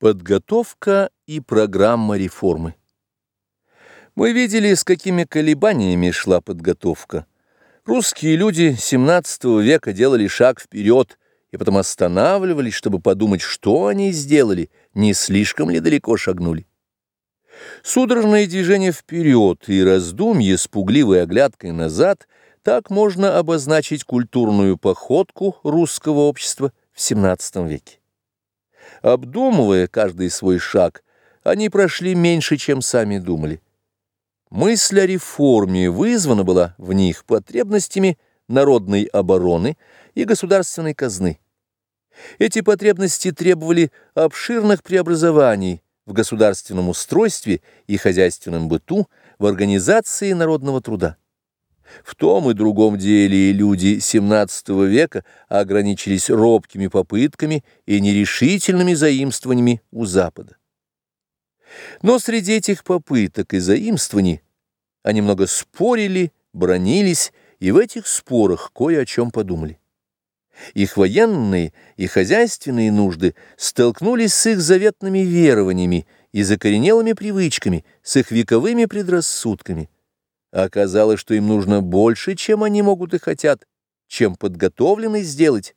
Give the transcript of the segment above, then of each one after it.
Подготовка и программа реформы. Мы видели, с какими колебаниями шла подготовка. Русские люди XVII века делали шаг вперед и потом останавливались, чтобы подумать, что они сделали, не слишком ли далеко шагнули. Судорожное движение вперед и раздумье с пугливой оглядкой назад так можно обозначить культурную походку русского общества в XVII веке. Обдумывая каждый свой шаг, они прошли меньше, чем сами думали. Мысль о реформе вызвана была в них потребностями народной обороны и государственной казны. Эти потребности требовали обширных преобразований в государственном устройстве и хозяйственном быту, в организации народного труда. В том и другом деле люди XVII века ограничились робкими попытками и нерешительными заимствованиями у Запада. Но среди этих попыток и заимствований они много спорили, бронились и в этих спорах кое о чем подумали. Их военные и хозяйственные нужды столкнулись с их заветными верованиями и закоренелыми привычками, с их вековыми предрассудками – Оказалось, что им нужно больше, чем они могут и хотят, чем подготовлены сделать,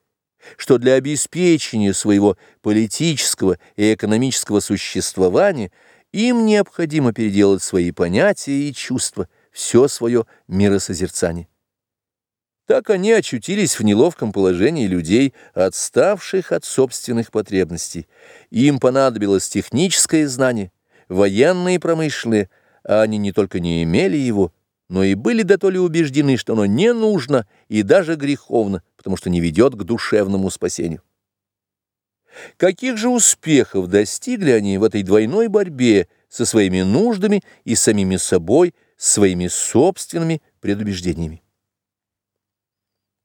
что для обеспечения своего политического и экономического существования им необходимо переделать свои понятия и чувства, все свое миросозерцание. Так они очутились в неловком положении людей, отставших от собственных потребностей. Им понадобилось техническое знание, военное и промышленное, а они не только не имели его, но и были до то ли убеждены, что оно не нужно и даже греховно, потому что не ведет к душевному спасению. Каких же успехов достигли они в этой двойной борьбе со своими нуждами и самими собой, своими собственными предубеждениями?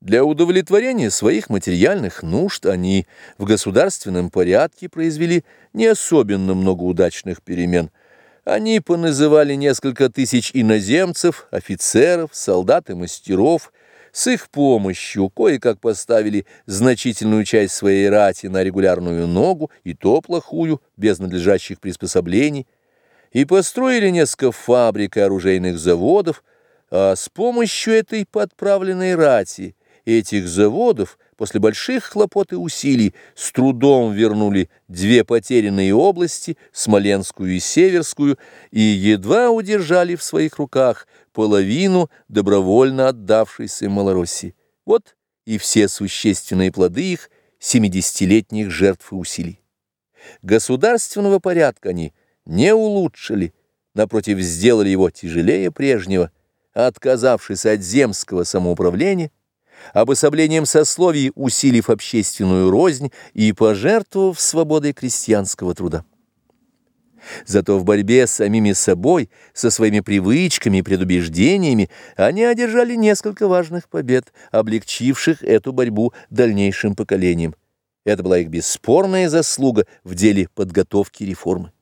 Для удовлетворения своих материальных нужд они в государственном порядке произвели не особенно много удачных перемен – они поназывали несколько тысяч иноземцев, офицеров, солдат и мастеров. С их помощью кое-как поставили значительную часть своей рати на регулярную ногу, и то плохую, без надлежащих приспособлений, и построили несколько фабрик и оружейных заводов, а с помощью этой подправленной рати, этих заводов, после больших хлопот и усилий с трудом вернули две потерянные области, Смоленскую и Северскую, и едва удержали в своих руках половину добровольно отдавшейся Малороссии. Вот и все существенные плоды их семидесятилетних жертв и усилий. Государственного порядка они не улучшили, напротив, сделали его тяжелее прежнего, отказавшись от земского самоуправления, обособлением сословий усилив общественную рознь и пожертвовав свободой крестьянского труда. Зато в борьбе с самими собой, со своими привычками и предубеждениями, они одержали несколько важных побед, облегчивших эту борьбу дальнейшим поколениям. Это была их бесспорная заслуга в деле подготовки реформы.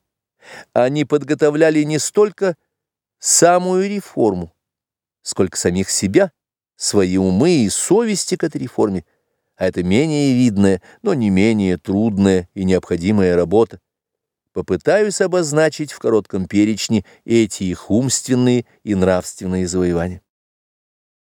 Они подготовляли не столько самую реформу, сколько самих себя, свои умы и совести к этой реформе, а это менее видная, но не менее трудная и необходимая работа. Попытаюсь обозначить в коротком перечне эти их умственные и нравственные завоевания.